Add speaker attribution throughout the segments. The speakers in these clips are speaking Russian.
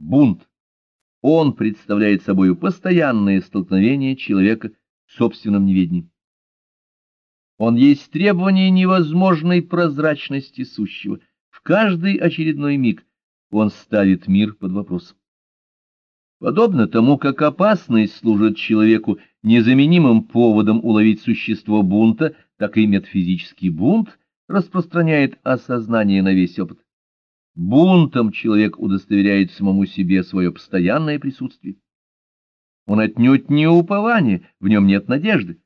Speaker 1: бунт. Он представляет собой постоянное столкновение человека с собственным неведением. Он есть требование невозможной прозрачности сущего. В каждый очередной миг он ставит мир под вопрос. Подобно тому, как опасность служит человеку незаменимым поводом уловить существо бунта, так и метафизический бунт распространяет осознание на весь опыт. Бунтом человек удостоверяет самому себе свое постоянное присутствие. Он отнюдь не упование, в нем нет надежды.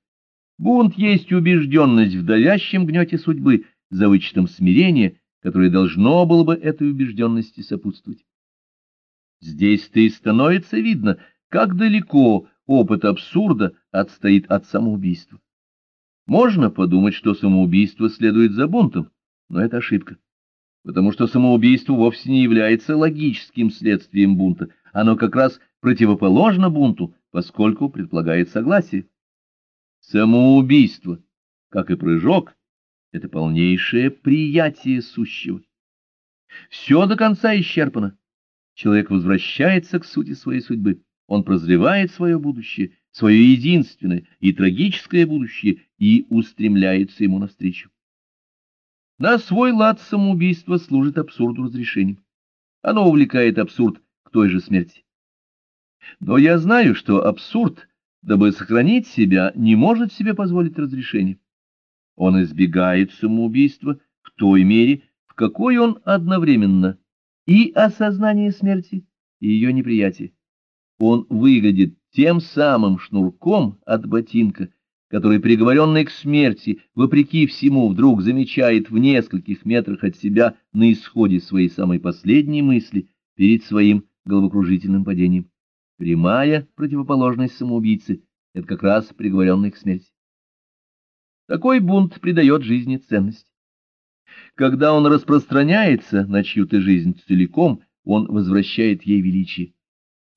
Speaker 1: Бунт есть убежденность в давящем гнете судьбы, за вычетом смирения, которое должно было бы этой убежденности сопутствовать. Здесь-то и становится видно, как далеко опыт абсурда отстоит от самоубийства. Можно подумать, что самоубийство следует за бунтом, но это ошибка, потому что самоубийство вовсе не является логическим следствием бунта, оно как раз противоположно бунту, поскольку предполагает согласие. Самоубийство, как и прыжок, это полнейшее приятие сущего. Все до конца исчерпано. Человек возвращается к сути своей судьбы. Он прозревает свое будущее, свое единственное и трагическое будущее, и устремляется ему навстречу. На свой лад самоубийство служит абсурду разрешением. Оно увлекает абсурд к той же смерти. Но я знаю, что абсурд — дабы сохранить себя, не может себе позволить разрешения. Он избегает самоубийства в той мере, в какой он одновременно и осознание смерти, и ее неприятие. Он выглядит тем самым шнурком от ботинка, который, приговоренный к смерти, вопреки всему, вдруг замечает в нескольких метрах от себя на исходе своей самой последней мысли перед своим головокружительным падением. Прямая противоположность самоубийцы — это как раз приговоренный к смерти. Такой бунт придает жизни ценность. Когда он распространяется на чью-то жизнь целиком, он возвращает ей величие.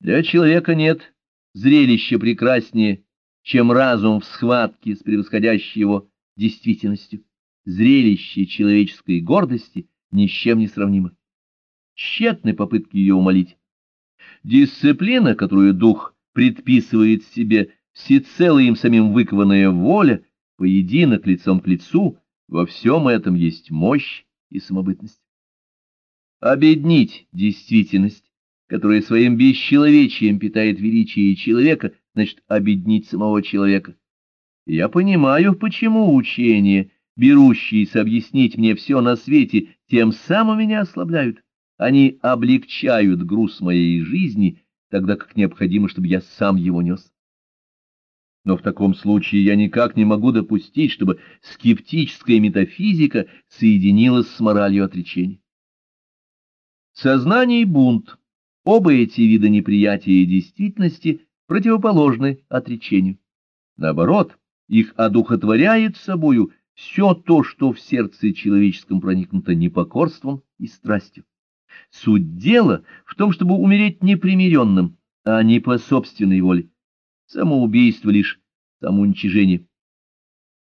Speaker 1: Для человека нет зрелища прекраснее, чем разум в схватке с превосходящей его действительностью. Зрелище человеческой гордости ни с чем не сравнимо. Тщетны попытки ее умолить. Дисциплина, которую дух предписывает себе, всецело им самим выкованная воля, поединок лицом к лицу, во всем этом есть мощь и самобытность. Обеднить действительность, которая своим бесчеловечием питает величие человека, значит обеднить самого человека. Я понимаю, почему учения, берущиеся объяснить мне все на свете, тем самым меня ослабляют. Они облегчают груз моей жизни, тогда как необходимо, чтобы я сам его нес. Но в таком случае я никак не могу допустить, чтобы скептическая метафизика соединилась с моралью отречения. Сознание и бунт — оба эти вида неприятия действительности противоположны отречению. Наоборот, их одухотворяет собою все то, что в сердце человеческом проникнуто непокорством и страстью. Суть дела в том, чтобы умереть непримиренным, а не по собственной воле. Самоубийство лишь самоуничижение.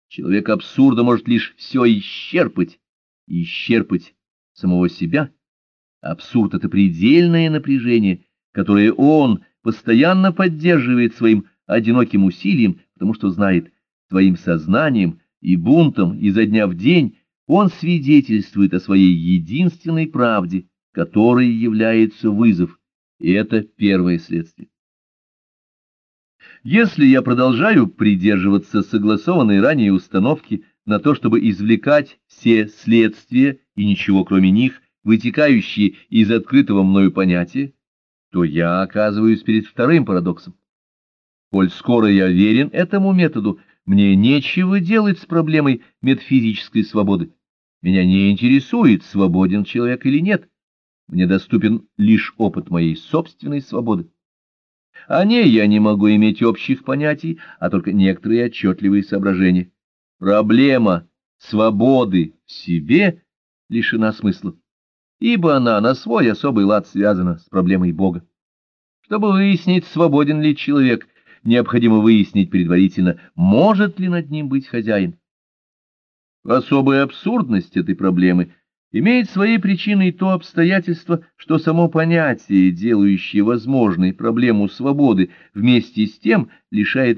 Speaker 1: Человек абсурда может лишь все исчерпать, исчерпать самого себя. Абсурд — это предельное напряжение, которое он постоянно поддерживает своим одиноким усилием, потому что знает, своим сознанием и бунтом изо дня в день он свидетельствует о своей единственной правде — которой является вызов, и это первое следствие. Если я продолжаю придерживаться согласованной ранее установки на то, чтобы извлекать все следствия и ничего кроме них, вытекающие из открытого мною понятия, то я оказываюсь перед вторым парадоксом. Коль скоро я верен этому методу, мне нечего делать с проблемой метафизической свободы. Меня не интересует, свободен человек или нет. Мне доступен лишь опыт моей собственной свободы. О ней я не могу иметь общих понятий, а только некоторые отчетливые соображения. Проблема свободы в себе лишена смысла, ибо она на свой особый лад связана с проблемой Бога. Чтобы выяснить, свободен ли человек, необходимо выяснить предварительно, может ли над ним быть хозяин. Особая абсурдность этой проблемы имеет своей причиной то обстоятельство, что само понятие, делающее возможной проблему свободы, вместе с тем лишает